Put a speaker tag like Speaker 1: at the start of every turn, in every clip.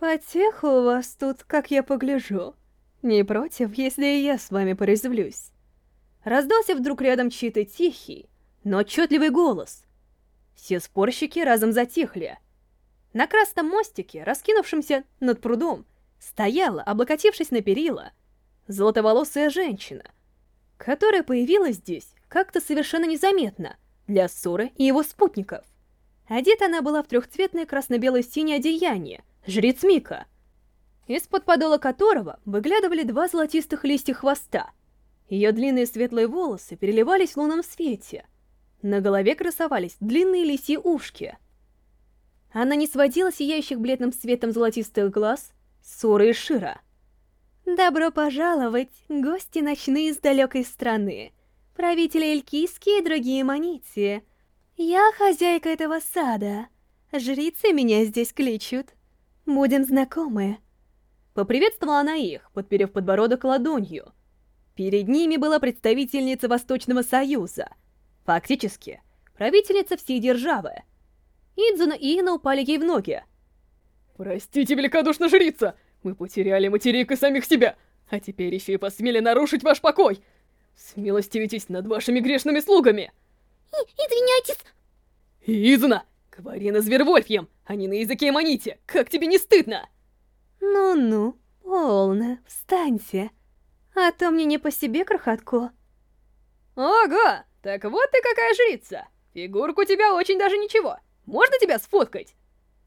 Speaker 1: Потеха у вас тут, как я погляжу. Не против, если и я с вами порезвлюсь. Раздался вдруг рядом чей-то тихий, но отчетливый голос. Все спорщики разом затихли. На красном мостике, раскинувшемся над прудом, стояла, облокотившись на перила, золотоволосая женщина, которая появилась здесь как-то совершенно незаметно для Соры и его спутников. Одета она была в трехцветное красно-белое-синее одеяние, жрец Мика, из-под подола которого выглядывали два золотистых листья хвоста. Ее длинные светлые волосы переливались в лунном свете. На голове красовались длинные лисьи ушки. Она не сводила сияющих бледным светом золотистых глаз Соры и Шира. «Добро пожаловать, гости ночные из далекой страны, правители Элькийские и другие манити. Я хозяйка этого сада. Жрицы меня здесь кличут. Будем знакомы». Поприветствовала она их, подперев подбородок ладонью. Перед ними была представительница Восточного Союза. Фактически, правительница всей державы. Идзуна и Ина упали ей в ноги.
Speaker 2: «Простите, великодушно жрица! Мы потеряли материк и самих себя, а теперь еще и посмели нарушить ваш покой! Смилостивитесь над вашими грешными слугами!»
Speaker 3: и «Извиняйтесь!»
Speaker 2: «Изуна! Говори на Звервольфьем, а не на языке Эманите! Как тебе не стыдно?»
Speaker 1: «Ну-ну, полно, встаньте, а то мне не по себе крохотку».
Speaker 2: «Ого, так вот ты какая жрица! Фигурка у тебя очень даже ничего, можно тебя сфоткать?»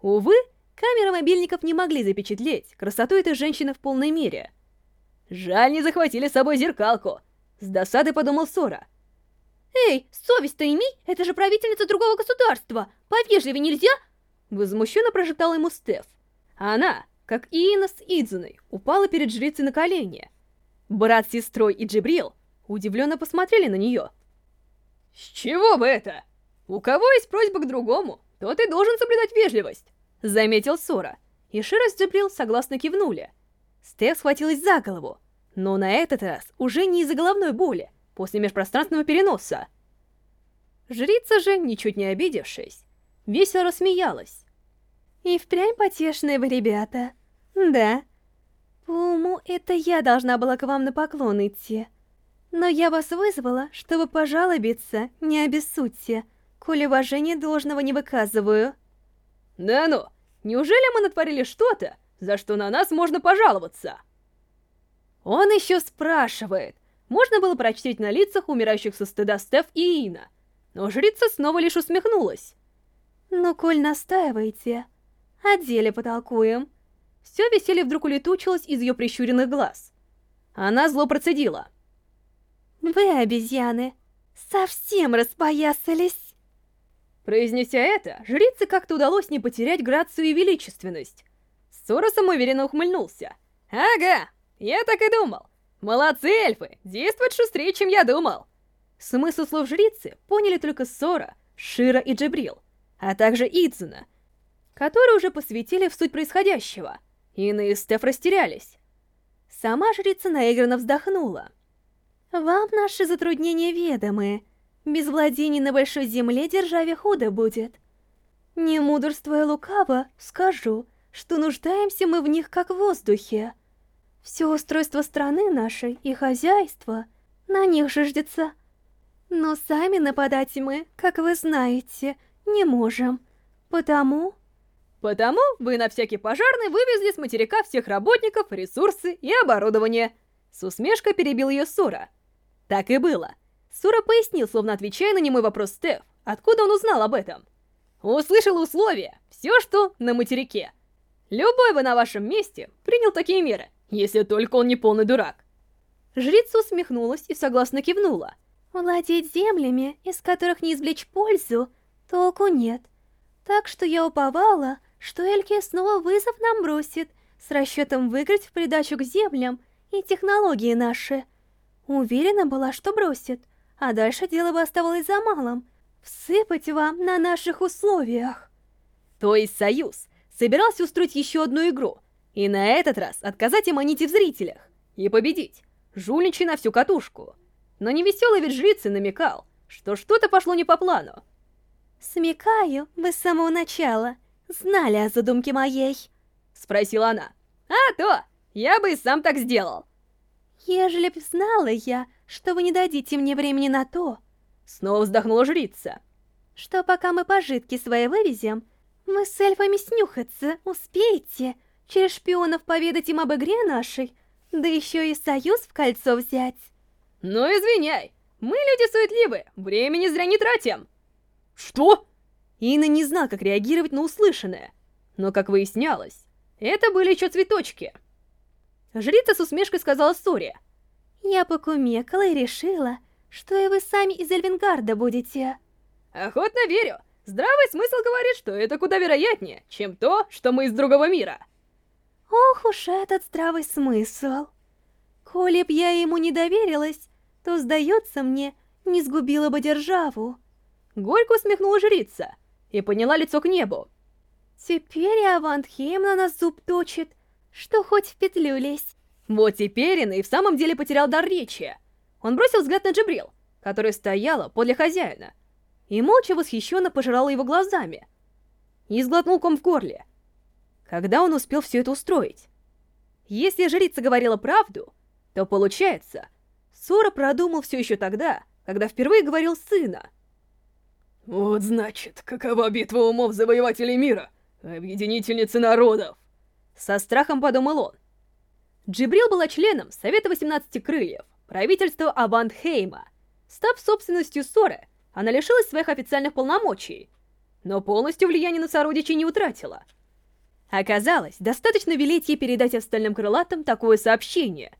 Speaker 1: Увы, камеры мобильников не могли запечатлеть красоту этой женщины в полной мере.
Speaker 2: Жаль, не захватили с собой зеркалку. С досады подумал Сора.
Speaker 3: «Эй, совесть-то имей, это же правительница другого государства, повежливее нельзя?»
Speaker 1: Возмущенно прожитала ему Стеф. А она, как и Ина с Идзуной, упала перед жрицей на колени. Брат с сестрой и Джибрил удивленно посмотрели на нее.
Speaker 2: «С чего бы это? У кого есть просьба к другому, тот и должен соблюдать вежливость», — заметил Сора.
Speaker 1: И Шира с Джибрил согласно кивнули. Стеф схватилась за голову, но на этот раз уже не из-за головной боли, после межпространственного переноса. Жрица же, ничуть не обидевшись, весело рассмеялась. И впрямь потешные вы ребята. Да. По уму, это я должна была к вам на поклон идти. Но я вас вызвала, чтобы пожалобиться, не обессудьте, коли уважения должного не выказываю.
Speaker 2: Да ну, неужели мы натворили что-то, за что на нас можно пожаловаться?
Speaker 1: Он еще спрашивает. Можно было прочтить на лицах умирающих со стыда Стеф и Ина. Но жрица снова лишь усмехнулась. «Ну, коль настаиваете, о деле потолкуем. Все веселье вдруг улетучилось из ее прищуренных глаз. Она зло процедила. Вы, обезьяны, совсем распоясались. Произнеся это, жрице как-то удалось не потерять грацию и величественность. Сора самоуверенно ухмыльнулся.
Speaker 2: «Ага, я так и думал. Молодцы, эльфы, действуют шустрее, чем я думал».
Speaker 1: Смысл слов жрицы поняли только Сора, Шира и Джебрил, а также Идзуна, которые уже посвятили в суть происходящего. Иные Стеф растерялись. Сама жрица наигранно вздохнула. «Вам наши затруднения ведомы. Без владений на большой земле державе худо будет. Не мудрствуя лукаво, скажу, что нуждаемся мы в них как в воздухе. Все устройство страны нашей и хозяйство на них жиждется. Но сами нападать мы, как вы знаете, не можем. Потому
Speaker 2: Потому вы на всякий пожарный вывезли с материка всех работников, ресурсы и оборудование. С усмешкой перебил ее Сура. Так и было. Сура пояснил, словно отвечая на немой вопрос Стеф, откуда он узнал об этом. Услышал условия, все, что на материке. Любой бы на вашем месте принял такие меры, если только он не полный дурак.
Speaker 1: Жрица усмехнулась и согласно кивнула. Владеть землями, из которых не извлечь пользу, толку нет. Так что я уповала, что Эльки снова вызов нам бросит, с расчетом выиграть в придачу к землям и технологии наши. Уверена была, что бросит, а дальше дело бы оставалось за малым — всыпать вам на наших условиях.
Speaker 2: То есть Союз собирался устроить еще одну игру, и на этот раз отказать им Аните в зрителях, и победить, жульничай на всю катушку. Но невеселый ведь жрицы намекал, что что-то пошло не по плану.
Speaker 1: Смекаю, вы с самого начала — знали о задумке моей.
Speaker 2: Спросила она. «А то! Я бы и сам так сделал!»
Speaker 3: «Ежели б знала я, что вы не дадите мне времени на то...»
Speaker 2: Снова вздохнула жрица.
Speaker 3: «Что пока мы пожитки свои вывезем, мы с эльфами снюхаться успеете, через шпионов поведать им об игре нашей, да еще и союз в кольцо взять».
Speaker 2: «Ну, извиняй, мы люди суетливые, времени зря не тратим!» «Что?» Инна не знал, как реагировать на услышанное, но, как выяснялось, это были еще цветочки. Жрица с усмешкой сказала Соре.
Speaker 3: «Я покумекала и решила, что и вы сами из Эльвингарда будете».
Speaker 2: «Охотно верю. Здравый смысл говорит, что это куда вероятнее, чем то, что мы из другого мира».
Speaker 3: Ох уж этот здравый смысл. Коли б я ему не доверилась, то, сдается мне, не сгубила бы державу.
Speaker 2: Горько усмехнула жрица и подняла лицо к небу.
Speaker 3: Теперь Авантхейм на нас зуб точит, что хоть в петлю лезь.
Speaker 2: Вот теперь и в самом деле потерял дар речи. Он бросил взгляд на Джибрил, которая стояла подле хозяина, и молча восхищенно пожирала его глазами. И сглотнул ком в горле. Когда он успел все это устроить? Если жрица говорила правду, то получается, Сора продумал все еще тогда, когда впервые говорил сына.
Speaker 4: Вот значит, какова битва умов завоевателей мира, объединительницы народов.
Speaker 2: Со страхом подумал он. Джибрил была членом Совета 18 Крыльев, правительства Авантхейма. Став собственностью Соры, она лишилась своих официальных полномочий, но полностью влияние на сородичей не утратила. Оказалось, достаточно велеть ей передать остальным крылатам такое сообщение.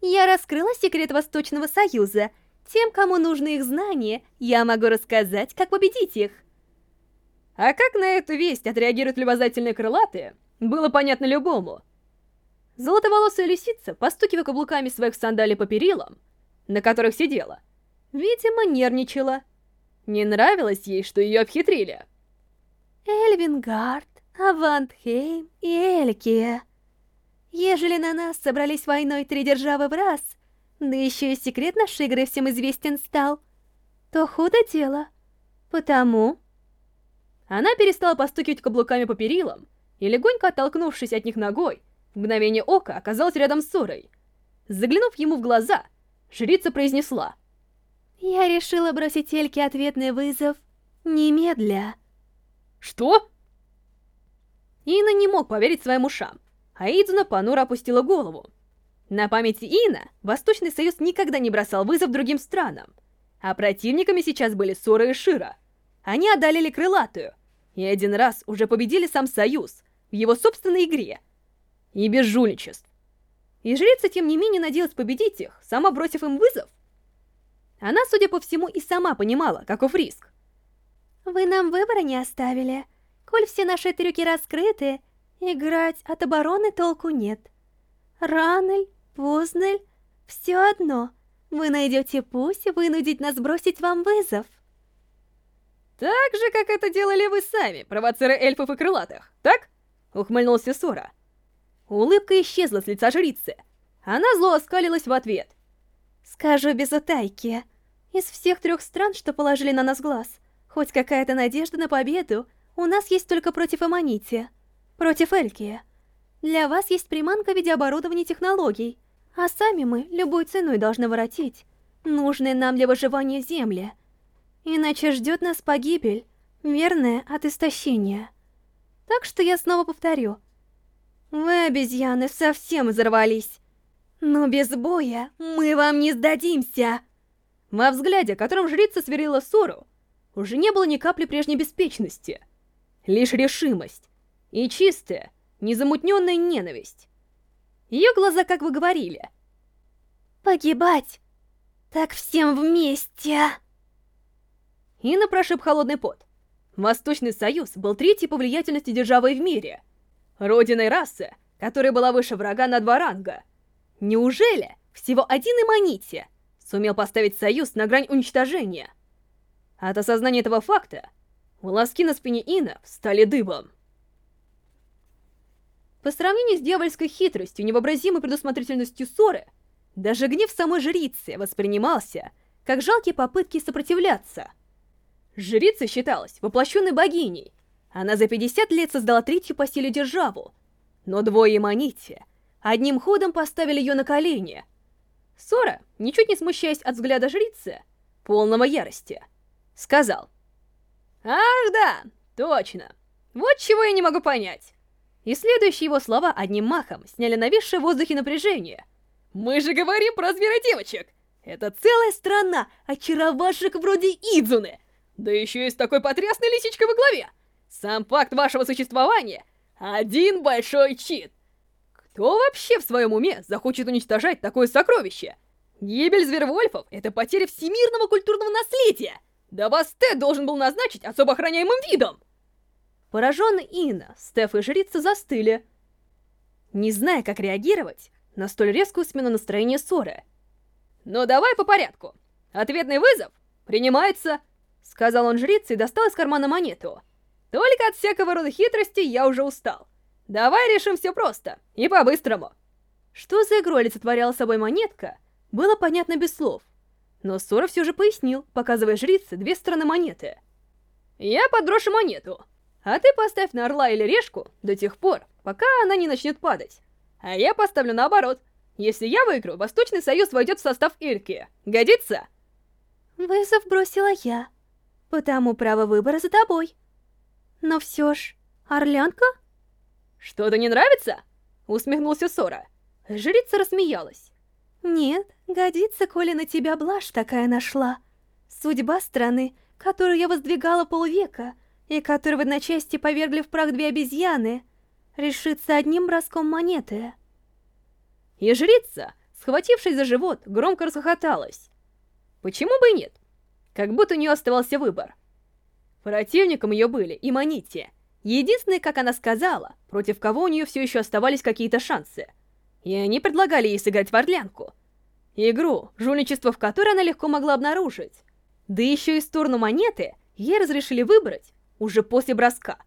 Speaker 3: «Я раскрыла секрет Восточного Союза. Тем, кому нужны их знания, я могу рассказать, как победить их».
Speaker 2: А как на эту весть отреагируют любознательные крылатые, было понятно любому. Золотоволосая лисица, постукивая каблуками своих сандалий по перилам, на которых сидела, видимо, нервничала. Не нравилось ей, что ее обхитрили.
Speaker 3: Эльвингард, Авантхейм и Элькия. Ежели на нас собрались войной три державы в раз, да еще и секрет нашей игры всем известен стал, то худо дело. Потому...
Speaker 2: Она перестала постукивать каблуками по перилам и, легонько оттолкнувшись от них ногой, в мгновение ока оказалась рядом с Сорой. Заглянув ему в глаза, жрица произнесла.
Speaker 3: «Я решила бросить Эльке ответный вызов немедля».
Speaker 2: «Что?» Ина не мог поверить своим ушам, а Идзуна понуро опустила голову. На памяти Ина Восточный Союз никогда не бросал вызов другим странам, а противниками сейчас были Сора и Шира. Они одолели Крылатую, и один раз уже победили сам Союз в его собственной игре. И без жульничеств. И жрица, тем не менее, надеялась победить их, сама бросив им вызов. Она, судя по всему, и сама понимала, каков риск.
Speaker 3: «Вы нам выбора не оставили. Коль все наши трюки раскрыты, играть от обороны толку нет. Ранель, Познель, все одно. Вы найдете путь вынудить нас бросить вам вызов».
Speaker 2: «Так же, как это делали вы сами, провоцеры эльфов и крылатых, так?» — ухмыльнулся Сора. Улыбка исчезла с лица жрицы. Она зло оскалилась в ответ.
Speaker 3: «Скажу без утайки. Из всех трех стран, что положили на нас глаз, хоть какая-то надежда на победу, у нас есть только против Аманити, против Эльки. Для вас есть приманка в виде оборудования технологий, а сами мы любой ценой должны воротить нужные нам для выживания земли. Иначе ждет нас погибель, верная от истощения. Так что я снова повторю. Вы, обезьяны, совсем взорвались. Но без боя мы вам не сдадимся.
Speaker 2: Во взгляде, которым жрица сверила ссору, уже не было ни капли прежней беспечности. Лишь решимость и чистая, незамутненная ненависть. Ее глаза, как вы говорили.
Speaker 3: Погибать. Так всем вместе.
Speaker 2: Инна прошиб холодный пот. Восточный Союз был третьей по влиятельности державой в мире. Родиной расы, которая была выше врага на два ранга. Неужели всего один Иманити сумел поставить Союз на грань уничтожения? От осознания этого факта волоски на спине Ина стали дыбом. По сравнению с дьявольской хитростью и невообразимой предусмотрительностью Соры, даже гнев самой жрицы воспринимался как жалкие попытки сопротивляться. Жрица считалась воплощенной богиней. Она за 50 лет создала третью по силе державу. но двое Манити одним ходом поставили ее на колени. Сора, ничуть не смущаясь от взгляда жрицы, полного ярости, сказал. «Ах да, точно. Вот чего я не могу понять». И следующие его слова одним махом сняли нависшее в воздухе напряжение. «Мы же говорим про зверодевочек! Это целая страна очаровашек вроде Идзуны! Да еще и с такой потрясной лисичкой во главе! Сам факт вашего существования — один большой чит! Кто вообще в своем уме захочет уничтожать такое сокровище? Гибель звервольфов — это потеря всемирного культурного наследия! Да вас Тед должен был назначить особо охраняемым видом! Пораженный Инна, Стеф и жрица застыли, не зная, как реагировать на столь резкую смену настроения ссоры. «Ну давай по порядку. Ответный вызов принимается...» Сказал он жрице и достал из кармана монету. «Только от всякого рода хитрости я уже устал. Давай решим все просто и по-быстрому». Что за игру олицетворяла собой монетка, было понятно без слов. Но Сора все же пояснил, показывая жрице две стороны монеты. «Я подброшу монету, а ты поставь на орла или решку до тех пор, пока она не начнет падать. А я поставлю наоборот. Если я выиграю, Восточный Союз войдет в состав Ирки. Годится?»
Speaker 3: Вызов бросила я, потому право выбора за тобой. Но все ж, Орлянка?
Speaker 2: Что-то не нравится? Усмехнулся Сора. Жрица рассмеялась.
Speaker 3: Нет, годится, коли на тебя блажь такая нашла. Судьба страны, которую я воздвигала полвека, и которую в одночасье повергли в прах две обезьяны, решится одним броском монеты.
Speaker 2: И жрица, схватившись за живот, громко расхохоталась. Почему бы и нет? Как будто у нее оставался выбор. Противником ее были и Манити. Единственное, как она сказала, против кого у нее все еще оставались какие-то шансы. И они предлагали ей сыграть в Орлянку. Игру, жульничество в которой она легко могла обнаружить. Да еще и сторону монеты ей разрешили выбрать уже после броска.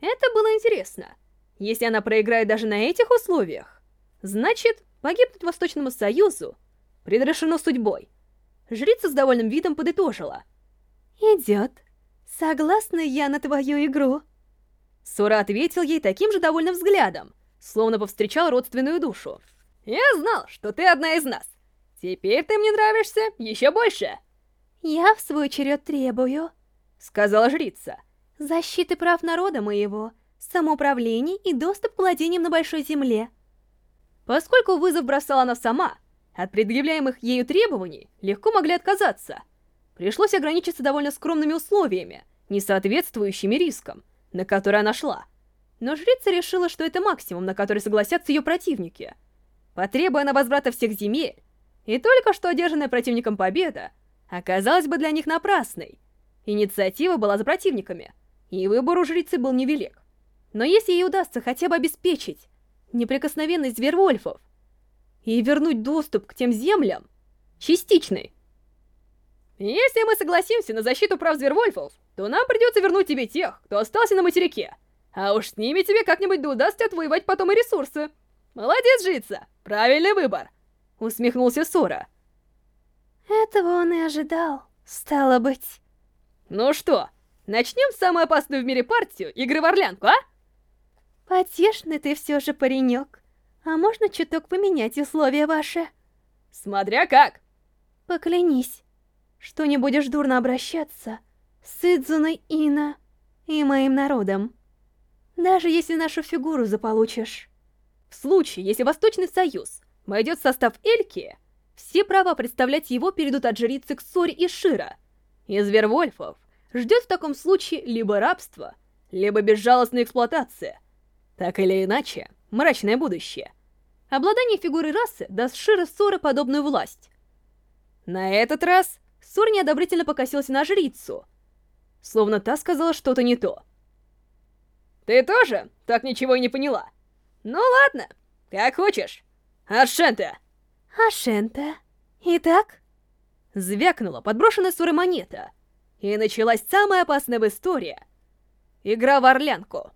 Speaker 2: Это было интересно. Если она проиграет даже на этих условиях, значит, погибнуть Восточному Союзу предрешено судьбой. Жрица с довольным видом подытожила.
Speaker 3: «Идет. Согласна я на твою игру».
Speaker 2: Сура ответил ей таким же довольным взглядом, словно повстречал родственную душу. «Я знал, что ты одна из нас. Теперь ты мне нравишься еще больше».
Speaker 3: «Я в свой черед требую», —
Speaker 2: сказала жрица.
Speaker 3: «Защиты прав народа моего, самоуправления и доступ к владениям на Большой Земле».
Speaker 2: Поскольку вызов бросала она сама, от предъявляемых ею требований легко могли отказаться. Пришлось ограничиться довольно скромными условиями, не соответствующими рискам, на которые она шла. Но жрица решила, что это максимум, на который согласятся ее противники. Потребуя на возврата всех земель, и только что одержанная противником победа оказалась бы для них напрасной. Инициатива была за противниками, и выбор у жрицы был невелик. Но если ей удастся хотя бы обеспечить неприкосновенность звервольфов, и вернуть доступ к тем землям частичный. Если мы согласимся на защиту прав Звервольфов, то нам придется вернуть тебе тех, кто остался на материке. А уж с ними тебе как-нибудь да удастся отвоевать потом и ресурсы. Молодец, жрица! Правильный выбор!» Усмехнулся Сора.
Speaker 3: Этого он и ожидал, стало быть.
Speaker 2: Ну что, начнем самую опасную в мире партию игры в Орлянку, а?
Speaker 3: Потешный ты все же паренек. А можно чуток поменять условия ваши?
Speaker 2: Смотря как.
Speaker 3: Поклянись, что не будешь дурно обращаться с Идзуной Ина и моим народом. Даже если нашу фигуру заполучишь.
Speaker 2: В случае, если Восточный Союз войдет в состав Эльки, все права представлять его перейдут от жрицы к Сори и Шира. И Звервольфов ждет в таком случае либо рабство, либо безжалостная эксплуатация. Так или иначе, мрачное будущее. Обладание фигурой расы даст Шира Сора подобную власть. На этот раз Сор неодобрительно покосился на жрицу, словно та сказала что-то не то. «Ты тоже так ничего и не поняла? Ну ладно, как хочешь. Ашента!»
Speaker 3: «Ашента? Итак?»
Speaker 2: Звякнула подброшенная Сорой монета, и началась самая опасная в истории — игра в Орлянку.